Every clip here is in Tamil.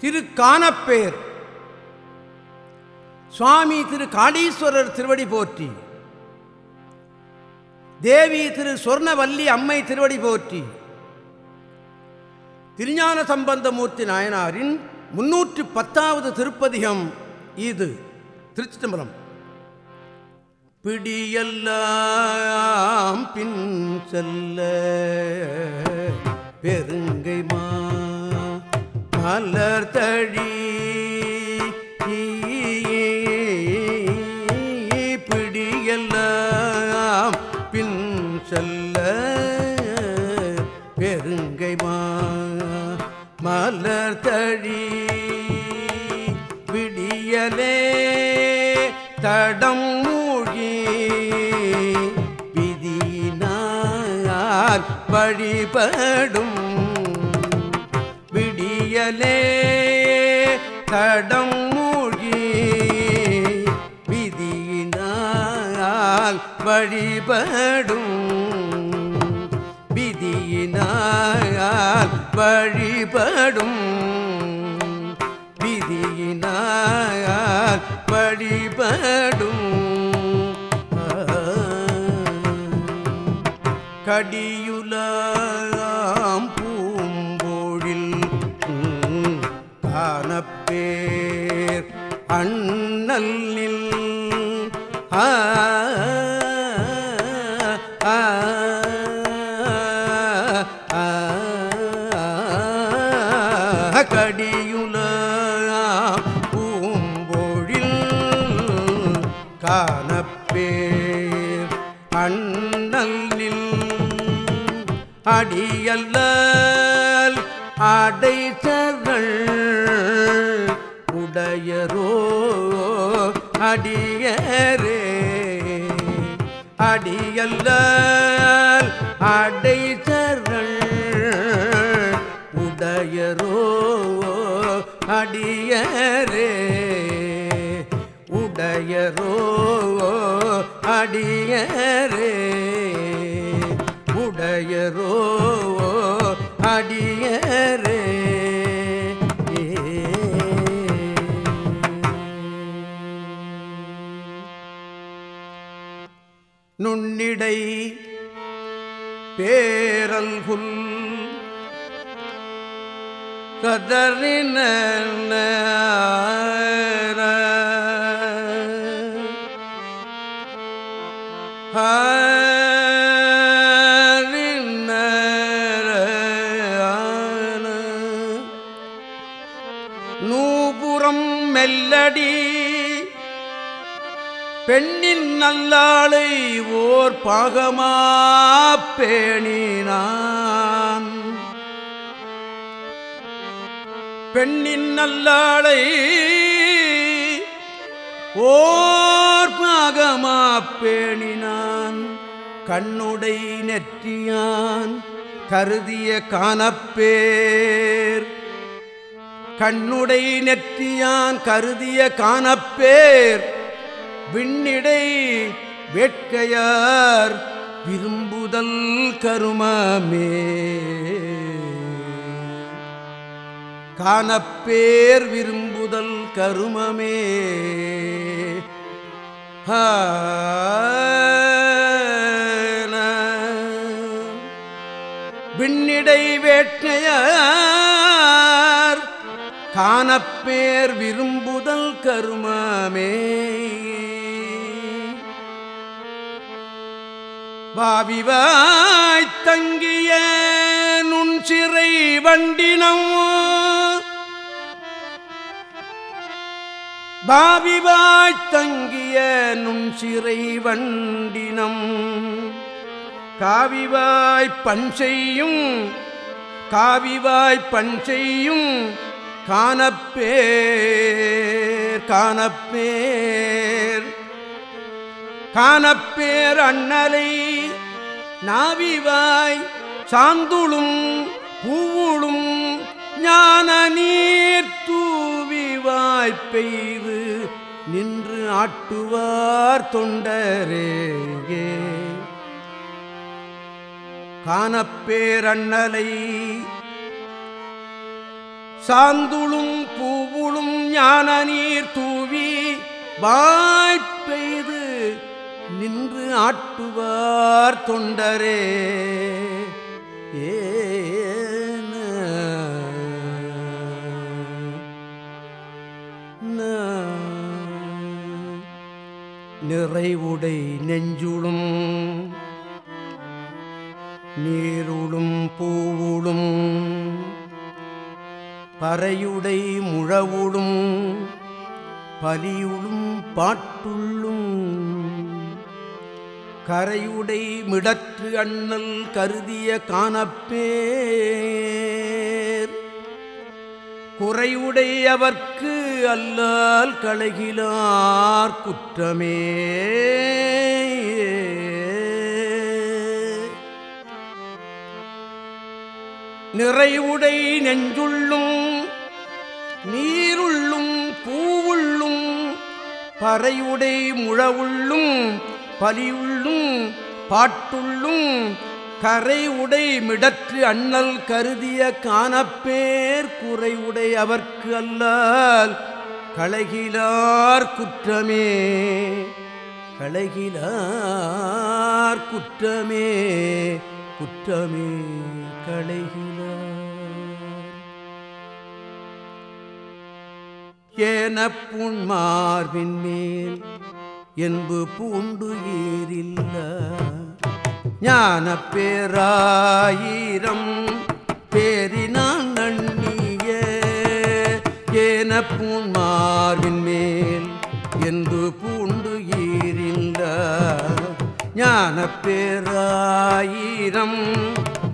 திரு காணப்பேர் சுவாமி திரு காளீஸ்வரர் திருவடி போற்றி. தேவி திரு சொர்ணவல்லி அம்மை திருவடி போற்றி. திருஞான சம்பந்தமூர்த்தி நாயனாரின் முன்னூற்று பத்தாவது திருப்பதிகம் இது திருச்சி தம்பரம் பிடியெல்லாம் பின் செல்ல பெருங்கை மா மலர் தழி. பிடியெல்லாம் பின் செல்ல பெருங்கை மலர் தழி விடியலே தடம் மூழ்கி. விதியினால் வழிபடும் வழிபடும் விதியினால் வழிபடும் விதியினால் வழிபடும். கடியுலாம் படி அடியரே உடையரோ அடியரே உடையரோ அடியரே. நுண்ணிடை பேரல்குல் கதறின நூபுறம் மெல்லடி பெண்ணின் நல்லாளை ஓர் பாகமா பேணினான். பெண்ணின் நல்லாளை ஓர் பாகமா பேணினான். கண்ணுடை நெற்றியான் கருதிய காணப்பேர். கண்ணுடை நெற்றியான் கருதிய காணப்பேர். விண்ணிடை வேட்கையார் விரும்புதல் கருமமே. காணப்பேர் விரும்புதல் கருமமே. விண்ணிடை வேட்கையார் காணப்பேர் விரும்புதல் கருமமே. பாவிவாய் தங்கிய நுண்சிறை வண்டினம் பாவிவாய் தங்கிய நுண் சிறை வண்டினம். காவிவாய்ப் பண் செய்யும் காவிவாய்ப் பண் செய்யும் காணப்பேர் காணப்பேர். காணப்பேர் அண்ணலை நாவிவாய் சாந்துளும் பூவுளும் ஞான நீர் தூவி வாய்ப்பெய்து நின்று ஆட்டுவார் தொண்டரேயே காணப்பேரண்ணலை சாந்துளும் பூவுளும் ஞான நீர் தூவி வாய்ப்பெய்து நின்று ஆட்டுவார் தொண்டரே. ஏ நிறைவுடை நெஞ்சுளும் நீருளும் பூவுளும் பறையுடை முழவுளும் பலியுளும் பாட்டுள்ளும் கரையுடை மிடற்று அண்ணல் கருதிய காணப்பே. குறைவுடையவர்க்கு அல்லால் களைகிலார் குற்றமே. நிறைவுடை நெஞ்சுள்ளும் நீருள்ளும் பூவுள்ளும் பறையுடை முழவுள்ளும் பலியுள்ளும் பாட்டுள்ளும் கரை உடை மிடற்று அண்ணல் கருதிய காணப்பேர் குறை உடை அவர்க்கு அல்லால். களைகிலார் குற்றமே. களைகிலார் குற்றமே. குற்றமே களைகிலார். ஏன புண்மார்பின் மேல் என்பு பூண்டு ஏறில்ல. ஞான பேராயிரம் பேரினான் நண்ணிய ஏன பூண்மார்பின் மேல் என்று பூண்டு ஈரிந்த ஞான பேராயிரம்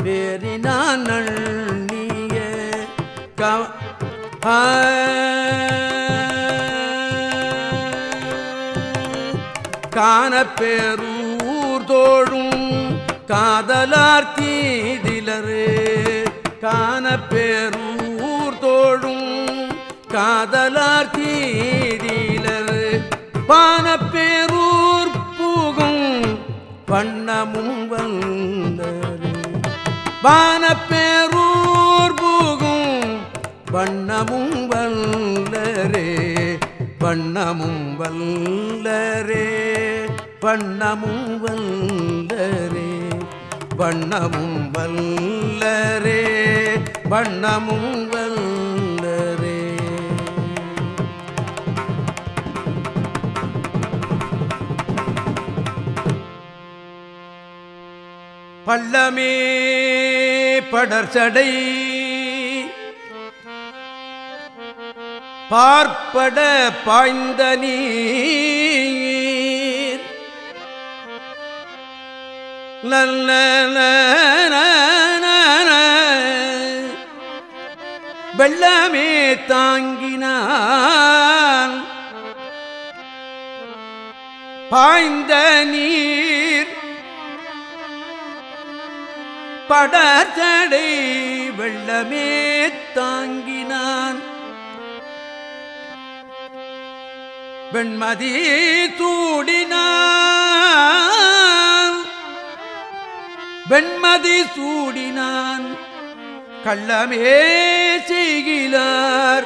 பேரினான் நண்ணிய க காண பேரூர் தோழும் காதலார் தீதிலரு காண பேரூர் தோழும் காதலார் தீதிலரு. பான பேரூர் பூகும் வண்ணமும் வந்தரு பான பேரூர் பூகும் வண்ணமும் வல்லரே வண்ணமும் வல்லரே வண்ணமும் வல்லரே வண்ணமும் வல்லரே வண்ணமும் வல்லரே. பள்ளமே படர்ச்சடை பார்ப்பட பாய்ந்த நீ வெள்ளமே தாங்கினான். பாய்ந்த நீர். படத்தடை வெள்ளமே தாங்கினான். வெண்மதி தூடினான். வெண்மதி சூடினான். கள்ளமே செய்கிறார்.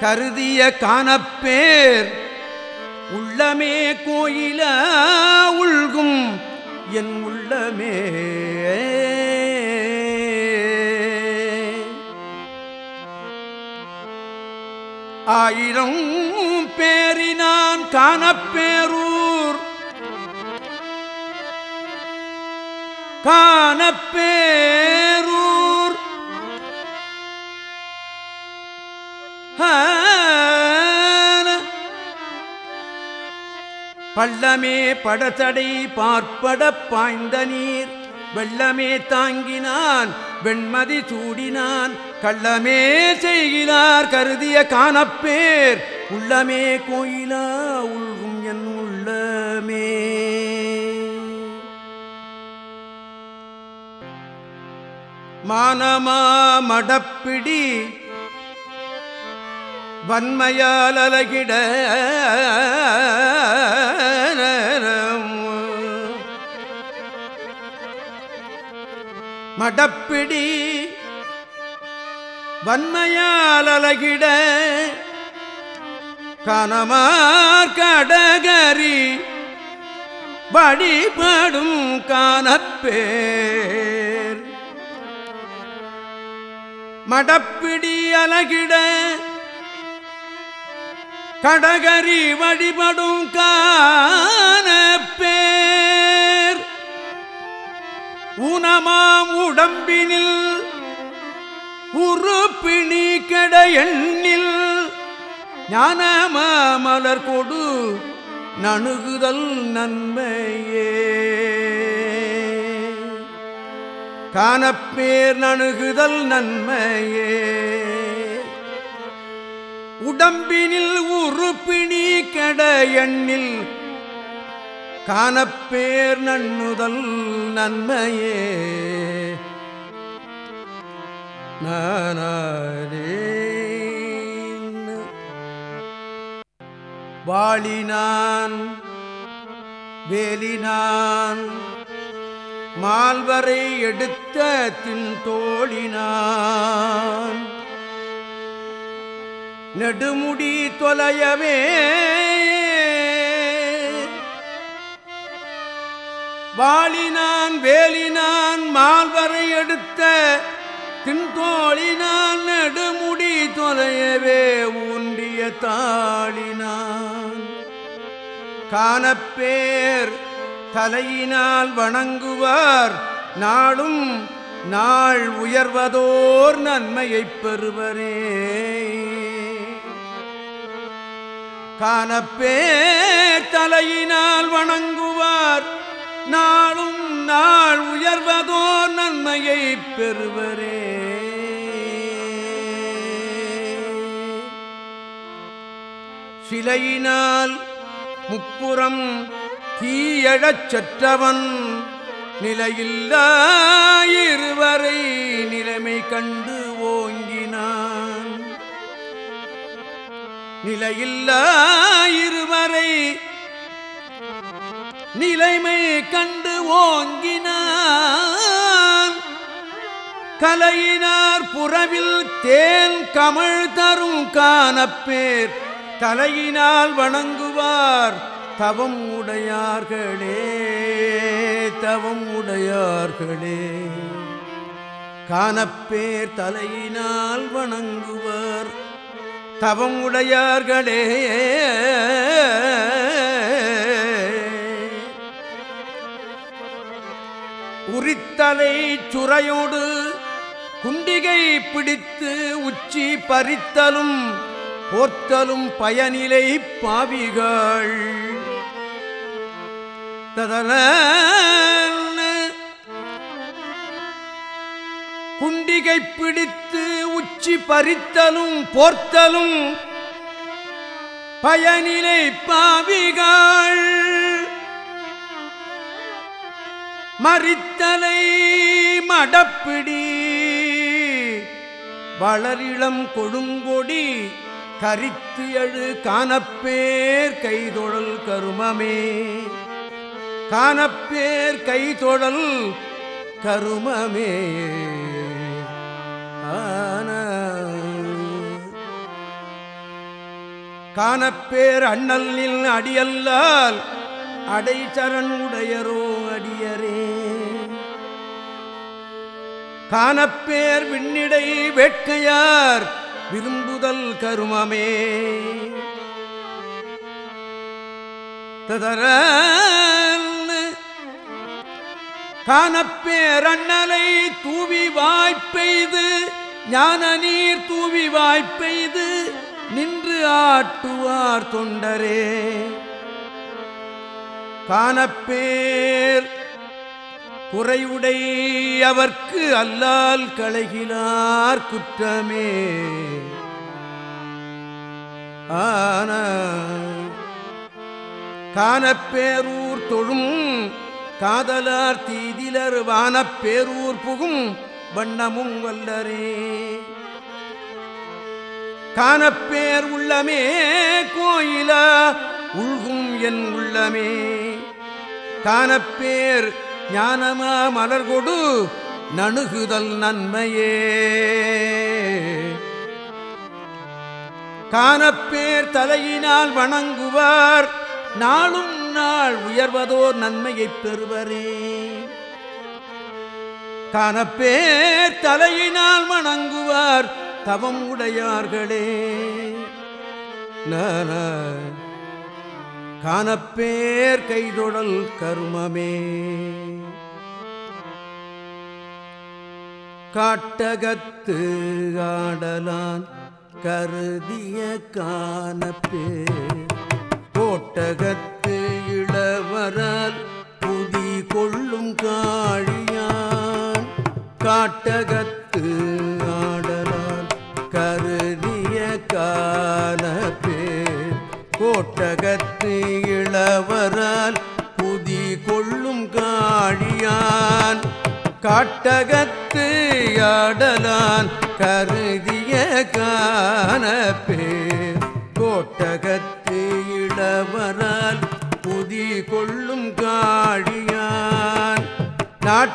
கருதிய காணப்பேர் உள்ளமே கோயில உள்கும் என் உள்ளமே. ஆயிரம் பேரினான் காணப்பேரூர். காணப்பேரூர் பள்ளமே படத்தடை பார்ப்பட பாய்ந்த நீர். வெள்ளமே தாங்கினான் வெண்மதி சூடினான். கள்ளமே செய்கிறார் கருதிய காணப்பேர். உள்ளமே கோயிலா உள்கும் என் உள்ளமே. மானமா மடப்பிடி வன்மையால் அலகிட மடப்பிடி வன்மையால் அலகிட கனமார் கடகரி வழிபடும் காணப்பே. மடப்பிடி அலகிட கடகரி வழிபடும் காணப்பேர் ஊனமாம் உடம்பினில் உருப்பிணி கட எண்ணில் ஞானமாமலர் கொடு நணுகுதல் நன்மையே. காணப்பேர் நணுகுதல் நன்மையே. உடம்பினில் உறுப்பிணி கெட எண்ணில் காணப்பேர் நண்ணுதல் நன்மையே. நானே வாளினான் வேலினான் மால்வரை எடுத்த தின் தோழினான் நெடுமுடி தொலையவே வாழினான் வேலினான் மால்வரை எடுத்த தின்தோழினான். நெடுமுடி தொலையவே ஊன்றிய தாழினான் காணப்பேர் தலையினால் வணங்குவார். நாளும் நாள் உயர்வதோர் நன்மையைப் பெறுவரே. காணப்பேர் தலையினால் வணங்குவார். நாளும் நாள் உயர்வதோர் நன்மையைப் பெறுவரே. சிலையினால் முப்புறம் தீயழச் செற்றவன் நிலையில்லா இருவரை நிலைமை கண்டு ஓங்கினான். நிலையில்லா இருவரை நிலைமை கண்டு ஓங்கினான். கலையினார் புறவில் தேன் கமழ் தரும் காணப்பேர் தலையினால் வணங்குவார் தவம் உடையார்களே தவம் உடையார்களே. காணப்பேர் தலையினால் வணங்குவர் தவம் உடையார்களே. உரித்தலை சுரையோடு குண்டிகை பிடித்து உச்சி பறித்தலும் போர்த்தலும் பயனிலை பாவிகள். ததன குண்டிகை பிடித்து உச்சி பறித்தலும் போர்த்தலும் பயனிலை பாவிகள். மறித்தலை மடப்பிடி வளரிளம் கொழுங்கொடி கரித்து எழு காணப்பேர் கைதொழல் கருமமே. காணப்பேர் கைதொழல் கருமமே. ஆன. காணப்பேர் அண்ணலில் அடியல்லால் அடைசரண் உடையரோ அடியரே. காணப்பேர் விண்ணிடை வேட்கையார் விரும்புதல் கருமமே. ததர காணப்பேரண்ணலை தூவி வாய்ப்பெய்து ஞான நீர் தூவி வாய்ப்பெய்து நின்று ஆட்டுவார் தொண்டரே. காணப்பேர் குறைவுடை அவர்க்கு அல்லால் களைகிலார் குற்றமே. ஆன காணப்பேரூர் தொழும் காதலார் தீதிலர் வானப்பேரூர் புகும் வண்ணமும் வல்லரே. காணப்பேர் உள்ளமே கோயிலா உள்கும் என் உள்ளமே. காணப்பேர் ஞானமா மலர் கொடு நணுகுதல் நன்மையே. காணப்பேர் தலையினால் வணங்குவார் நாளும் நாள் உயர்வதோர் நன்மையைப் பெறுவரே. காணப்பேர் தலையினால் வணங்குவார் தவம் உடையார்களே. காணப்பேர் கைதொடல் கருமமே. காட்டகத்து ஆடலான் கருதிய காணப்பேர் கோட்டகத்து இளவரால் புதி கொள்ளும் காழியான். காட்டகத்து ஆடலால் கருதிய காணப்பேர் கோட்டகத்து இளவரால் புதி கொள்ளும் காழியான். காட்டகத்து ஆடலான் கருதிய காணப்பேர்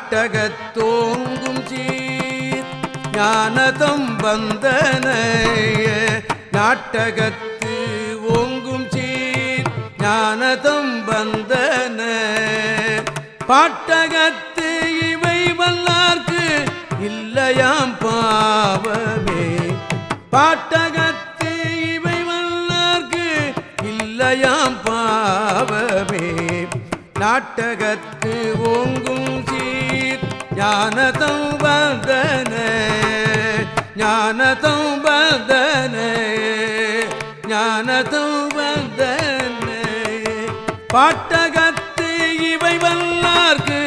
நாட்டகத்தோங்கும் சீர் ஞானதம் வந்தனைய. நாட்டகத்து ஓங்கும் சீர் ஞானதம் வந்தன. பாட்டகத்து இவை வல்லார்க்கு இல்லையாம் பாவமே. பாட்டகத்து இவை வல்லார்க்கு இல்லையாம் பாவமே. நாட்டகத்து ஞானதம் வந்தனே ஞானதம் வந்தனே ஞானதம் வந்தனே. பாட்டகத்து இவை வல்லார்க்கு